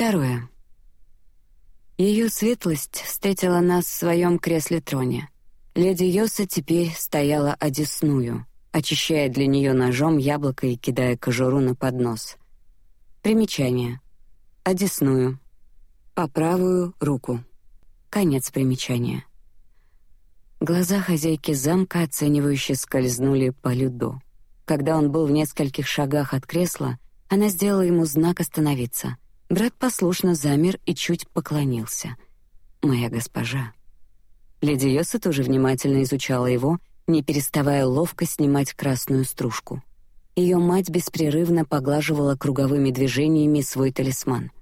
Второе. Ее светлость встретила нас в своем кресле-троне. Леди Йоса теперь стояла одесную, очищая для нее ножом яблоко и кидая кожуру на поднос. Примечание. Одесную. По правую руку. Конец примечания. Глаза хозяйки замка оценивающе скользнули по Люду. Когда он был в нескольких шагах от кресла, она сделала ему знак остановиться. Брат послушно замер и чуть поклонился. Моя госпожа. Леди Йоса тоже внимательно изучала его, не переставая ловко снимать красную стружку. Ее мать беспрерывно поглаживала круговыми движениями свой талисман.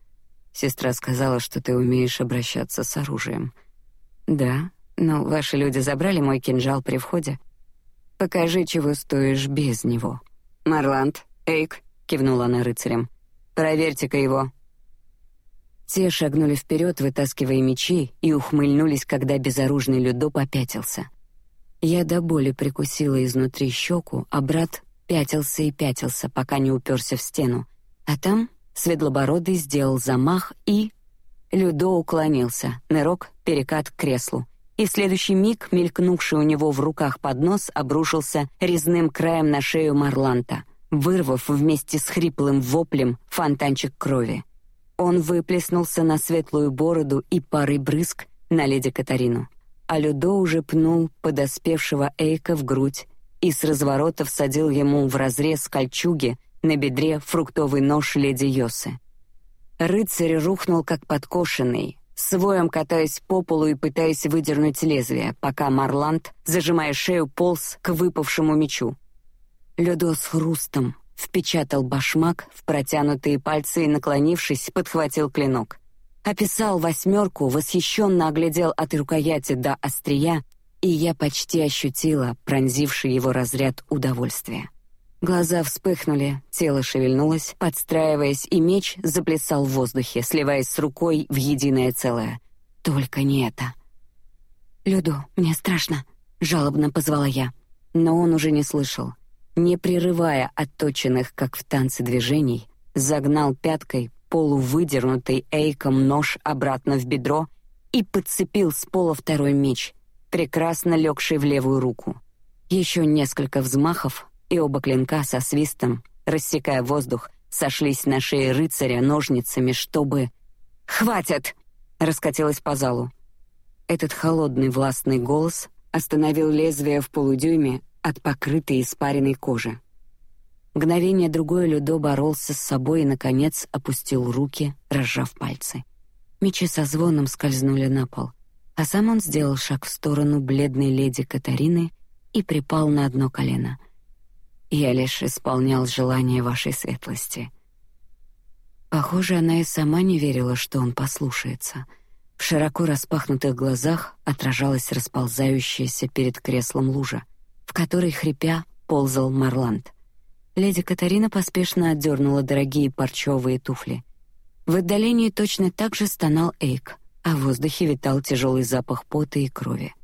Сестра сказала, что ты умеешь обращаться с оружием. Да, но ваши люди забрали мой кинжал при входе. Покажи, чего стоишь без него. Марланд, Эйк, кивнула она рыцарям. Проверьте-ка его. Те шагнули вперед, вытаскивая мечи, и ухмыльнулись, когда безоружный Людо попятился. Я до боли прикусила изнутри щеку, а брат пятился и пятился, пока не уперся в стену. А там Светлобородый сделал замах и Людо уклонился. Нырок, перекат к креслу. И в следующий миг мелькнувший у него в руках поднос обрушился резным краем на шею Марланта, вырвав вместе с хриплым воплем фонтанчик крови. Он выплеснулся на светлую бороду и парой брызг на леди Катарину. А Людо уже пнул подоспевшего Эйка в грудь и с разворота всадил ему в разрез кольчуги на бедре фруктовый нож леди Йосы. Рыцарь рухнул как подкошенный, своем катаясь по полу и пытаясь выдернуть лезвие, пока Марланд, зажимая шею, полз к выпавшему мечу. Людо с хрустом впечатал башмак в протянутые пальцы и, наклонившись, подхватил клинок. Описал восьмерку, восхищенно оглядел от рукояти до острия, и я почти ощутила пронзивший его разряд удовольствия. Глаза вспыхнули, тело шевельнулось, подстраиваясь, и меч заплясал в воздухе, сливаясь с рукой в единое целое. Только не это. Люду, мне страшно, жалобно позвала я, но он уже не слышал не прерывая отточенных, как в танце движений, загнал пяткой полувыдернутый эйком нож обратно в бедро и подцепил с пола второй меч, прекрасно легший в левую руку. Еще несколько взмахов, и оба клинка со свистом, рассекая воздух, сошлись на шее рыцаря ножницами, чтобы хватит, раскатилось по залу. Этот холодный властный голос остановил лезвие в полудюйме от покрытой испаренной кожи. Мгновение другое Людо боролся с собой и наконец опустил руки, разжав пальцы. Мечи со звоном скользнули на пол, а сам он сделал шаг в сторону бледной леди Катарины и припал на одно колено. Я лишь исполнял желание вашей светлости. Похоже, она и сама не верила, что он послушается. В широко распахнутых глазах отражалась расползающаяся перед креслом лужа в которой хрипя ползал Марланд. Леди Катарина поспешно отдернула дорогие парчевые туфли. В отдалении точно так же стонал Эйк, а в воздухе витал тяжелый запах пота и крови.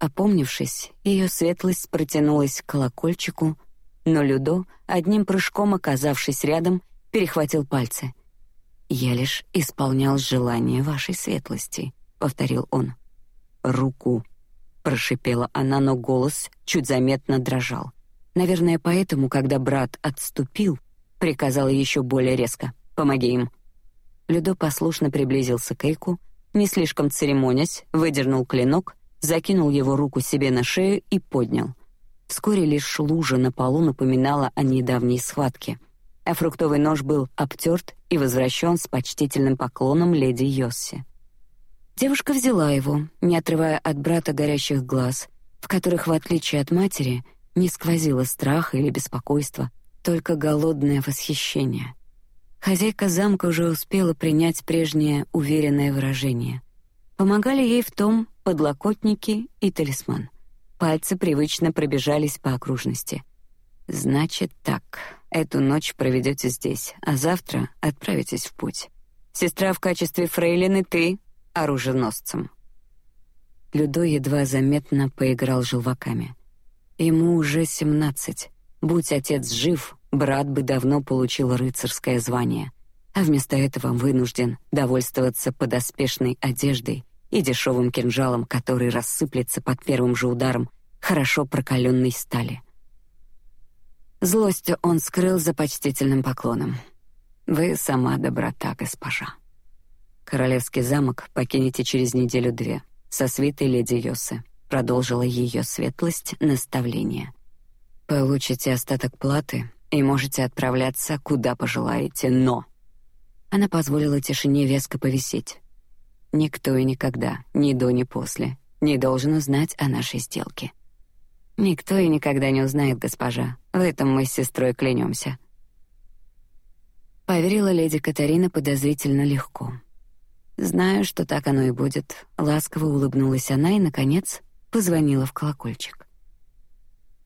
Опомнившись, ее светлость протянулась к колокольчику, но Людо, одним прыжком оказавшись рядом, перехватил пальцы. Я лишь исполнял желание вашей светлости, повторил он. Руку прошипела она, но голос чуть заметно дрожал. Наверное, поэтому, когда брат отступил, приказала еще более резко: "Помоги им". Людо послушно приблизился к Эйку, не слишком церемонясь, выдернул клинок, закинул его руку себе на шею и поднял. Вскоре лишь лужа на полу напоминала о недавней схватке, а фруктовый нож был обтерт и возвращен с почтительным поклоном леди Йосси. Девушка взяла его, не отрывая от брата горящих глаз, в которых, в отличие от матери, не сквозило страха или беспокойства, только голодное восхищение. Хозяйка замка уже успела принять прежнее уверенное выражение. Помогали ей в том подлокотники и талисман. Пальцы привычно пробежались по окружности. Значит так, эту ночь проведете здесь, а завтра отправитесь в путь. Сестра в качестве фрейлины ты, оруженосцем. Людо едва заметно поиграл желваками. Ему уже семнадцать. Будь отец жив, брат бы давно получил рыцарское звание. а вместо этого вынужден довольствоваться подоспешной одеждой и дешевым кинжалом, который рассыплется под первым же ударом хорошо прокаленной стали. Злость он скрыл за почтительным поклоном. Вы сама доброта, госпожа. Королевский замок покинете через неделю-две со свитой леди Йосы. Продолжила ее светлость наставление. Получите остаток платы и можете отправляться куда пожелаете, но она позволила тишине веско повисеть. Никто и никогда, ни до, ни после, не должен узнать о нашей сделке. Никто и никогда не узнает, госпожа. В этом мы с сестрой клянемся. Поверила леди Катарина подозрительно легко. Знаю, что так оно и будет. Ласково улыбнулась она и, наконец, позвонила в колокольчик.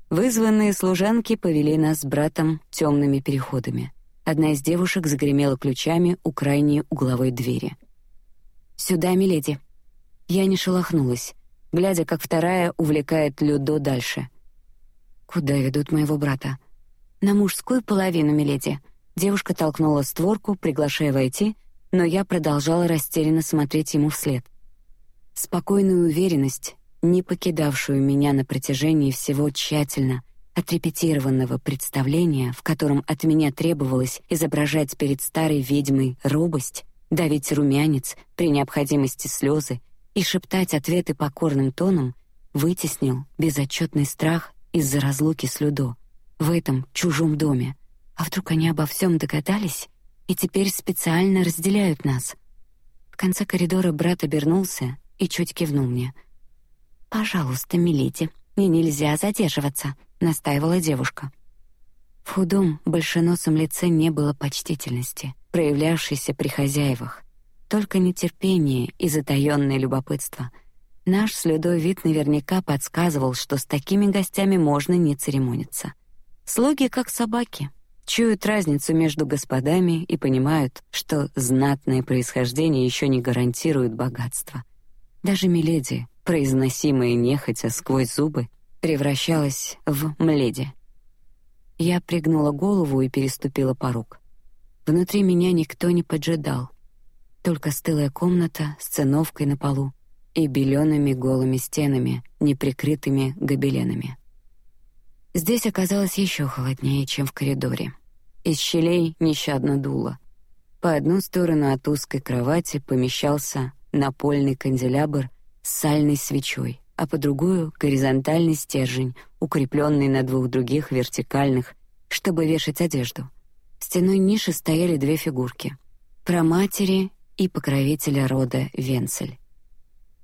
Вызванные служанки повели нас с братом темными переходами. Одна из девушек загремела ключами у крайней угловой двери. Сюда, миледи. Я не шелохнулась, глядя, как вторая увлекает Людо дальше. Куда ведут моего брата? На мужскую половину, миледи. Девушка толкнула створку, приглашая войти, но я продолжала растерянно смотреть ему вслед. Спокойную уверенность, не покидавшую меня на протяжении всего тщательно отрепетированного представления, в котором от меня требовалось изображать перед старой ведьмой робость, давить румянец, при необходимости слезы и шептать ответы покорным тоном, вытеснил безотчетный страх из-за разлуки с Людо в этом чужом доме. А вдруг они обо всем догадались и теперь специально разделяют нас? В конце коридора брат обернулся и чуть кивнул мне. Пожалуйста, миледи, мне нельзя задерживаться, настаивала девушка. В худом, большеносом лице не было почтительности, проявлявшейся при хозяевах, только нетерпение и затаённое любопытство. Наш следой вид наверняка подсказывал, что с такими гостями можно не церемониться. Слуги как собаки, чуют разницу между господами и понимают, что знатное происхождение еще не гарантирует богатство. Даже миледи, произносимая нехотя сквозь зубы, превращалась в мледи. Я пригнула голову и переступила порог. Внутри меня никто не поджидал, только стылая комната с циновкой на полу и белеными голыми стенами, неприкрытыми гобеленами. Здесь оказалось еще холоднее, чем в коридоре. Из щелей нещадно дуло. По одну сторону от узкой кровати помещался напольный канделябр с сальной свечой, а по другую горизонтальный стержень, укрепленный на двух других вертикальных, чтобы вешать одежду. В стеной ниши стояли две фигурки: про матери и покровителя рода Венцель.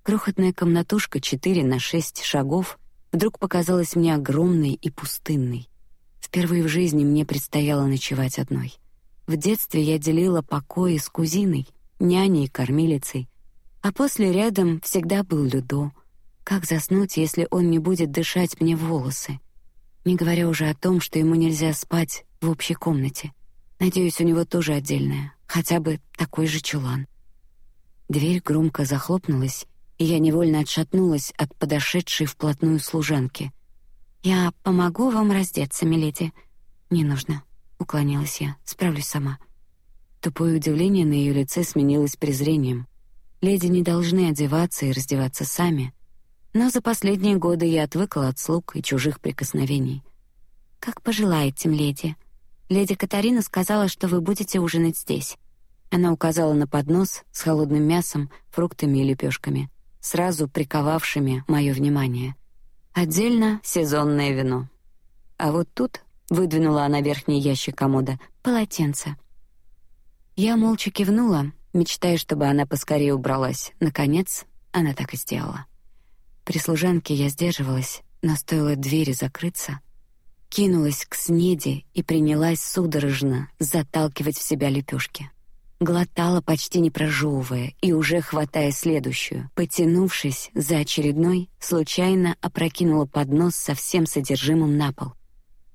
Крохотная комнатушка 4 на 6 шагов вдруг показалась мне огромной и пустынной. Впервые в жизни мне предстояло ночевать одной. В детстве я делила покои с кузиной, няней и кормилицей, а после рядом всегда был Людо. Как заснуть, если он не будет дышать мне в волосы? Не говоря уже о том, что ему нельзя спать в общей комнате. Надеюсь, у него тоже отдельная, хотя бы такой же чулан. Дверь громко захлопнулась, я невольно отшатнулась от подошедшей вплотную служанки. Я помогу вам раздеться, миледи. Не нужно, уклонилась я. Справлюсь сама. Тупое удивление на ее лице сменилось презрением. Леди не должны одеваться и раздеваться сами. Но за последние годы я отвыкла от слуг и чужих прикосновений. Как пожелаете, леди. Леди Катарина сказала, что вы будете ужинать здесь. Она указала на поднос с холодным мясом, фруктами и лепешками сразу приковавшими мое внимание. Отдельно сезонное вино. А вот тут выдвинула она верхний ящик комода полотенце. Я молча кивнула, мечтая, чтобы она поскорее убралась. Наконец, она так и сделала. При служанке я сдерживалась, но стоило двери закрыться, кинулась к снеди и принялась судорожно заталкивать в себя лепешки глотала почти не прожевывая и уже хватая следующую, потянувшись за очередной, случайно опрокинула поднос со всем содержимым на пол.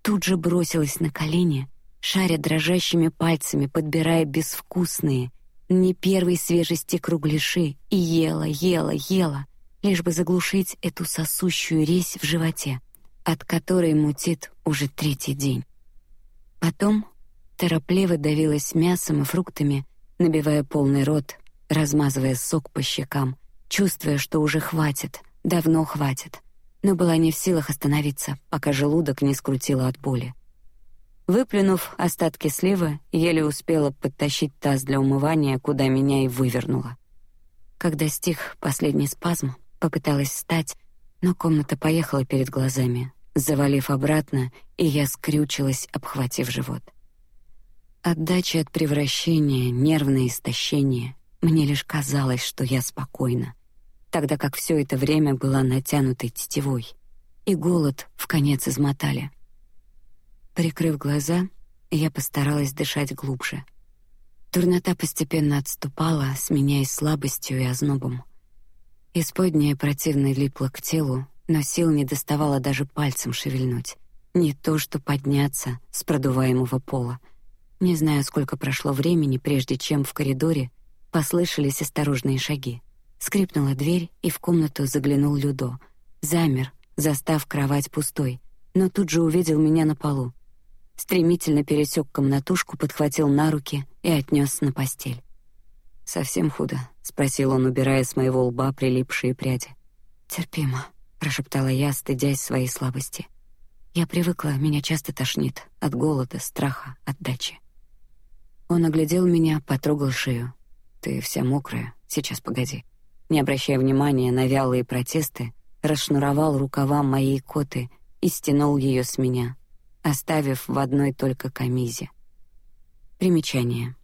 Тут же бросилась на колени, шаря дрожащими пальцами, подбирая безвкусные, не первой свежести кругляши, и ела, ела, ела, лишь бы заглушить эту сосущую резь в животе, от которой мутит уже третий день. Потом торопливо давилась мясом и фруктами, набивая полный рот, размазывая сок по щекам, чувствуя, что уже хватит, давно хватит, но была не в силах остановиться, пока желудок не скрутило от боли. Выплюнув остатки сливы, еле успела подтащить таз для умывания, куда меня и вывернуло. Когда стих последний спазм, попыталась встать, но комната поехала перед глазами, завалив обратно, и я скрючилась, обхватив живот. Отдача от превращения, нервное истощение. Мне лишь казалось, что я спокойна, тогда как все это время была натянутой тетивой, и голод в конец измотали. Прикрыв глаза, я постаралась дышать глубже. Дурнота постепенно отступала, сменяясь слабостью и ознобом. Исподняя противно липла к телу, но сил не доставало даже пальцем шевельнуть, не то что подняться с продуваемого пола. Не знаю, сколько прошло времени, прежде чем в коридоре послышались осторожные шаги. Скрипнула дверь, и в комнату заглянул Людо. Замер, застав кровать пустой, но тут же увидел меня на полу стремительно пересек комнатушку, подхватил на руки и отнес на постель. Совсем худо, спросил он, убирая с моего лба прилипшие пряди. Терпимо, прошептала я, стыдясь своей слабости. Я привыкла, меня часто тошнит от голода, страха, отдачи. Он оглядел меня, потрогал шею. Ты вся мокрая. Сейчас погоди. Не обращая внимания на вялые протесты, расшнуровал рукава моей коты и стянул ее с меня, оставив в одной только камизе. Примечание.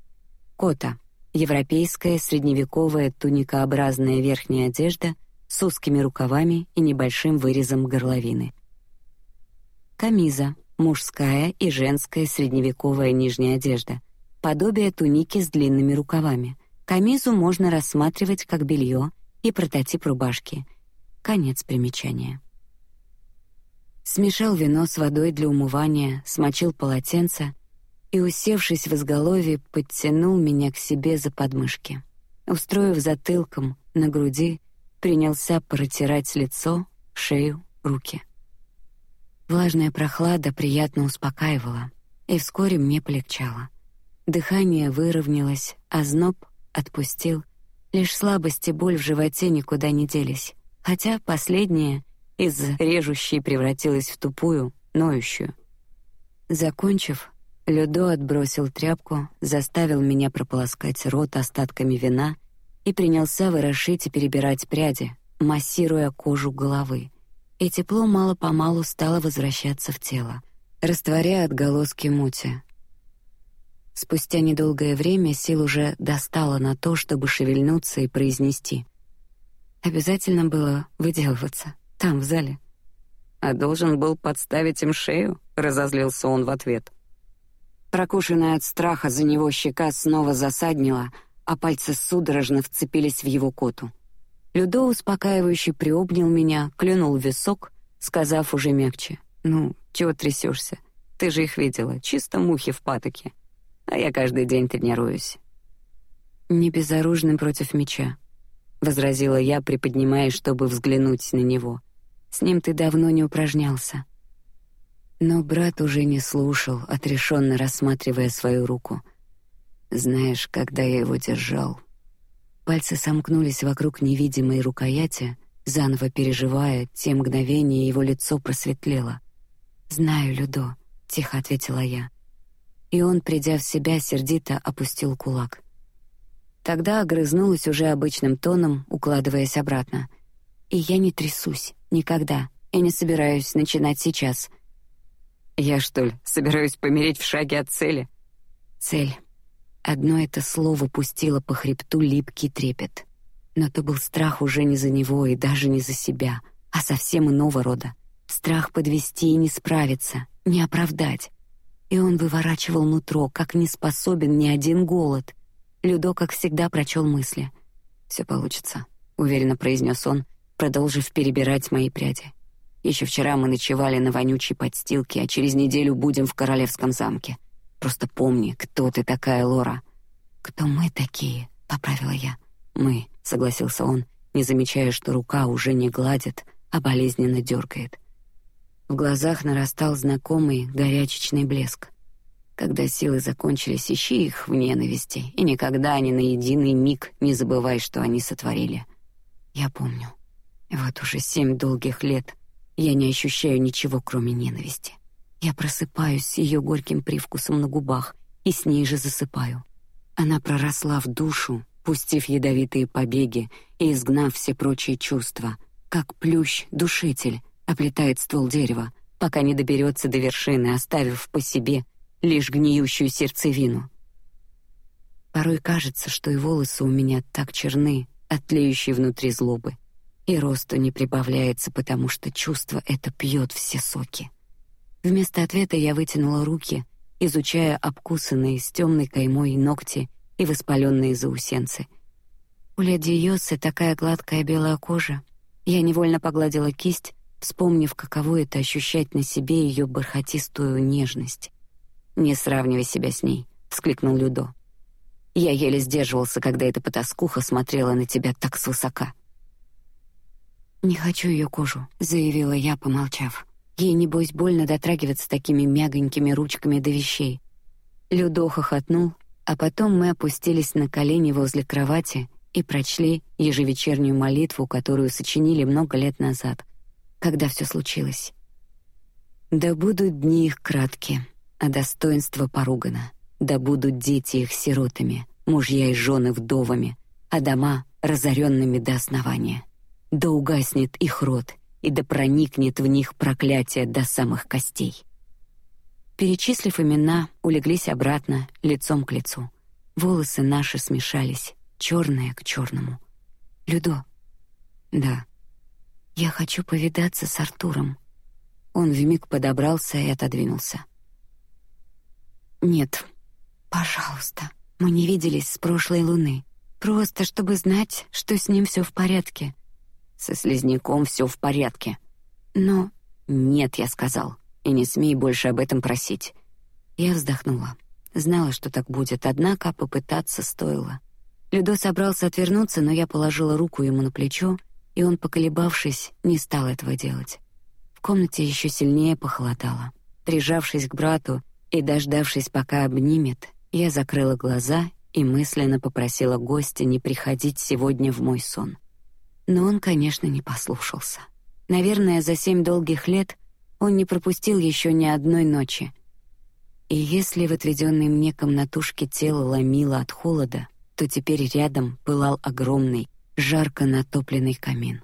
Кота — европейская средневековая туникообразная верхняя одежда с узкими рукавами и небольшим вырезом горловины. Камиза — мужская и женская средневековая нижняя одежда, подобие туники с длинными рукавами. Камизу можно рассматривать как белье и прототип рубашки. Конец примечания. Смешал вино с водой для умывания, смочил полотенце и, усевшись в изголовье, подтянул меня к себе за подмышки. Устроив затылком на груди, принялся протирать лицо, шею, руки. Влажная прохлада приятно успокаивала, и вскоре мне полегчало. Дыхание выровнялось, а зноб отпустил. Лишь слабость и боль в животе никуда не делись, хотя последнее из режущей превратилась в тупую, ноющую. Закончив, Людо отбросил тряпку, заставил меня прополоскать рот остатками вина и принялся ворошить и перебирать пряди, массируя кожу головы. И тепло мало по малу стало возвращаться в тело, растворяя отголоски мути. Спустя недолгое время сил уже достало на то, чтобы шевельнуться и произнести. Обязательно было выделываться там, в зале. А должен был подставить им шею, разозлился он в ответ. Прокушенная от страха за него щека снова засаднила, а пальцы судорожно вцепились в его коту. Людо успокаивающе приобнял меня, клюнул в висок, сказав уже мягче: "Ну, чего трясешься? Ты же их видела, чисто мухи в патоке. А я каждый день тренируюсь". Не безоружным против меча, возразила я, приподнимаясь, чтобы взглянуть на него. С ним ты давно не упражнялся. Но брат уже не слушал, отрешенно рассматривая свою руку. Знаешь, когда я его держал, пальцы сомкнулись вокруг невидимой рукояти, заново переживая те мгновения, его лицо просветлело. Знаю, Людо, тихо ответила я. И он, придя в себя, сердито опустил кулак. Тогда огрызнулась уже обычным тоном, укладываясь обратно. И я не трясусь. Никогда. И не собираюсь начинать сейчас. Я что ли собираюсь помереть в шаге от цели? Цель. Одно это слово пустило по хребту липкий трепет. Но то был страх уже не за него и даже не за себя, а совсем иного рода. Страх подвести и не справиться, не оправдать. И он выворачивал нутро, как не способен ни один голод. Людо, как всегда, прочел мысли. Все получится, уверенно произнес он, продолжив перебирать мои пряди. Еще вчера мы ночевали на вонючей подстилке, а через неделю будем в королевском замке. Просто помни, кто ты такая, Лора. Кто мы такие? Поправила я. Мы, согласился он, не замечая, что рука уже не гладит, а болезненно дергает. В глазах нарастал знакомый горячечный блеск. Когда силы закончились, ищи их в ненависти, и никогда ни на единый миг не забывай, что они сотворили. Я помню. Вот уже семь долгих лет я не ощущаю ничего, кроме ненависти. Я просыпаюсь с ее горьким привкусом на губах и с ней же засыпаю. Она проросла в душу, пустив ядовитые побеги и изгнав все прочие чувства, как плющ-душитель оплетает ствол дерева, пока не доберется до вершины, оставив по себе лишь гниющую сердцевину. Порой кажется, что и волосы у меня так черны от тлеющей внутри злобы, и росту не прибавляется, потому что чувство это пьет все соки. Вместо ответа я вытянула руки, изучая обкусанные с темной каймой ногти и воспаленные заусенцы. У леди Йосы такая гладкая белая кожа. Я невольно погладила кисть, вспомнив, каково это ощущать на себе ее бархатистую нежность. Не сравнивай себя с ней, вскликнул Людо. Я еле сдерживался, когда эта потаскуха смотрела на тебя так свысока. Не хочу ее кожу, заявила я, помолчав. Ей не бойся больно дотрагиваться такими мягонькими ручками до вещей. Людо хохотнул, а потом мы опустились на колени возле кровати и прочли ежевечернюю молитву, которую сочинили много лет назад, когда все случилось. Да будут дни их краткие а достоинство поругано. Да будут дети их сиротами, мужья и жены вдовами, а дома разоренными до основания. Да угаснет их род, и да проникнет в них проклятие до самых костей. Перечислив имена, улеглись обратно, лицом к лицу. Волосы наши смешались, черные к черному. Людо. Да. Я хочу повидаться с Артуром. Он вмиг подобрался и отодвинулся. Нет. Пожалуйста. Мы не виделись с прошлой луны. Просто чтобы знать, что с ним все в порядке. Со слизняком все в порядке. Но нет, я сказал. И не смей больше об этом просить. Я вздохнула. Знала, что так будет, однако попытаться стоило. Людо собрался отвернуться, но я положила руку ему на плечо, и он, поколебавшись, не стал этого делать. В комнате еще сильнее похолодало. Прижавшись к брату, и дождавшись, пока обнимет, я закрыла глаза и мысленно попросила гостя не приходить сегодня в мой сон. Но он, конечно, не послушался. Наверное, за семь долгих лет он не пропустил еще ни одной ночи. И если в отведенной мне комнатушке тело ломило от холода, то теперь рядом пылал огромный, жарко натопленный камин.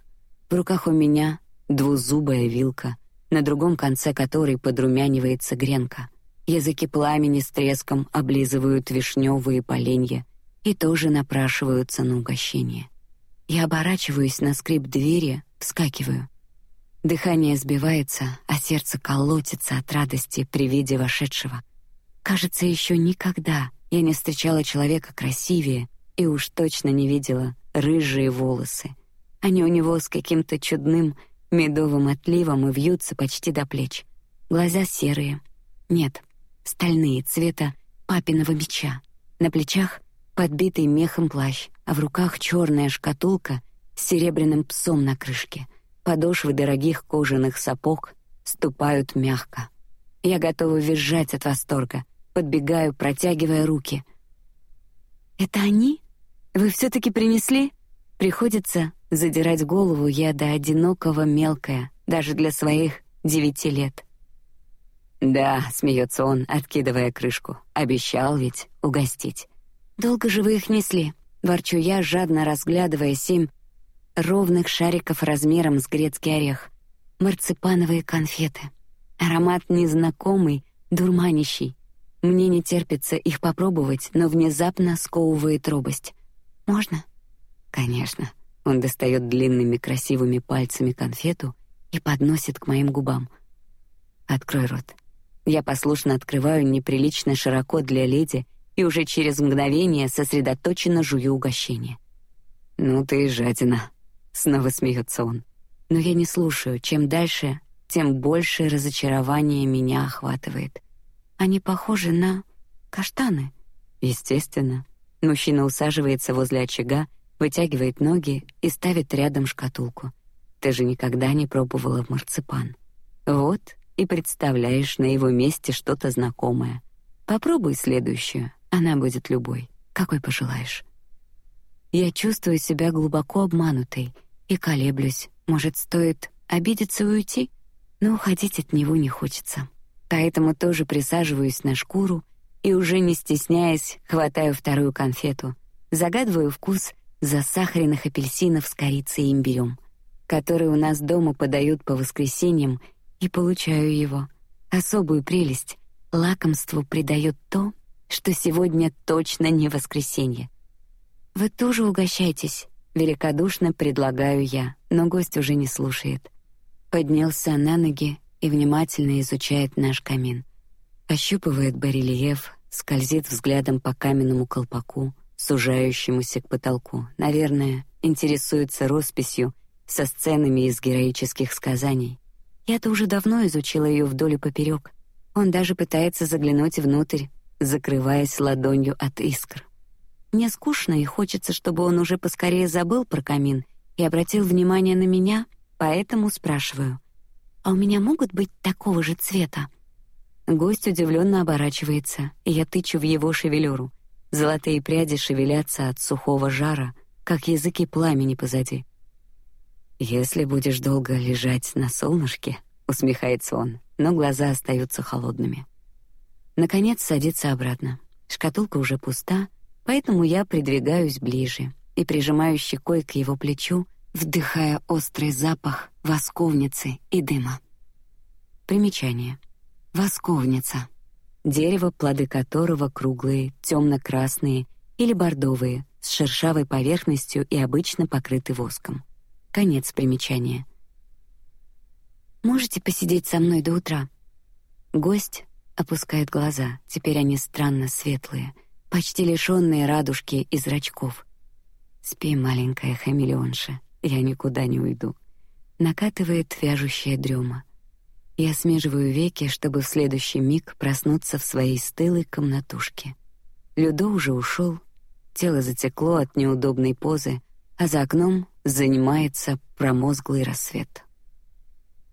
В руках у меня двузубая вилка, на другом конце которой подрумянивается гренка — Языки пламени с треском облизывают вишневые поленья и тоже напрашиваются на угощение. Я оборачиваюсь на скрип двери, вскакиваю. Дыхание сбивается, а сердце колотится от радости при виде вошедшего. Кажется, еще никогда я не встречала человека красивее и уж точно не видела рыжие волосы. Они у него с каким-то чудным медовым отливом и вьются почти до плеч. Глаза серые. Нет, стальные цвета папиного меча. На плечах подбитый мехом плащ, а в руках черная шкатулка с серебряным псом на крышке. Подошвы дорогих кожаных сапог ступают мягко. Я готова визжать от восторга, подбегаю, протягивая руки. Это они? Вы все-таки принесли? Приходится задирать голову я до одинокого мелкая, даже для своих девяти лет. Да, смеется он, откидывая крышку. Обещал ведь угостить. Долго же вы их несли? Ворчу я, жадно разглядывая семь ровных шариков размером с грецкий орех. Марципановые конфеты. Аромат незнакомый, дурманящий. Мне не терпится их попробовать, но внезапно сковывает робость. Можно? Конечно. Он достает длинными красивыми пальцами конфету и подносит к моим губам. Открой рот. Я послушно открываю неприлично широко для леди и уже через мгновение сосредоточенно жую угощение. Ну ты жадина, снова смеется он. Но я не слушаю. Чем дальше, тем больше разочарование меня охватывает. Они похожи на каштаны. Естественно. Мужчина усаживается возле очага, вытягивает ноги и ставит рядом шкатулку. Ты же никогда не пробовала марципан. Вот и представляешь на его месте что-то знакомое. Попробуй следующую, она будет любой, какой пожелаешь. Я чувствую себя глубоко обманутой и колеблюсь. Может, стоит обидеться и уйти? Но уходить от него не хочется. Поэтому тоже присаживаюсь на шкуру и уже не стесняясь хватаю вторую конфету, загадываю вкус засахаренных апельсинов с корицей и имбирем, которые у нас дома подают по воскресеньям, и получаю его. Особую прелесть лакомству придает то, что сегодня точно не воскресенье. Вы тоже угощайтесь, великодушно предлагаю я, но гость уже не слушает. Поднялся на ноги и внимательно изучает наш камин. Ощупывает барельеф, скользит взглядом по каменному колпаку, сужающемуся к потолку. Наверное, интересуется росписью со сценами из героических сказаний. Я-то уже давно изучила ее вдоль и поперек. Он даже пытается заглянуть внутрь, закрываясь ладонью от искр. Мне скучно и хочется, чтобы он уже поскорее забыл про камин и обратил внимание на меня, поэтому спрашиваю: "А у меня могут быть такого же цвета?" Гость удивленно оборачивается, и я тычу в его шевелюру. Золотые пряди шевелятся от сухого жара, как языки пламени позади. Если будешь долго лежать на солнышке, усмехается он, но глаза остаются холодными. Наконец садится обратно. Шкатулка уже пуста, поэтому я придвигаюсь ближе и прижимаю щекой к его плечу, вдыхая острый запах восковницы и дыма. Примечание: восковница дерево, плоды которого круглые, темно-красные или бордовые, с шершавой поверхностью и обычно покрыты воском. Конец примечания. Можете посидеть со мной до утра. Гость опускает глаза. Теперь они странно светлые, почти лишенные радужки и зрачков. Спи, маленькая хамелеонша, я никуда не уйду. Накатывает вяжущая дрема. Я смеживаю веки, чтобы в следующий миг проснуться в своей стылой комнатушке. Людо уже ушел, тело затекло от неудобной позы, а за окном занимается промозглый рассвет.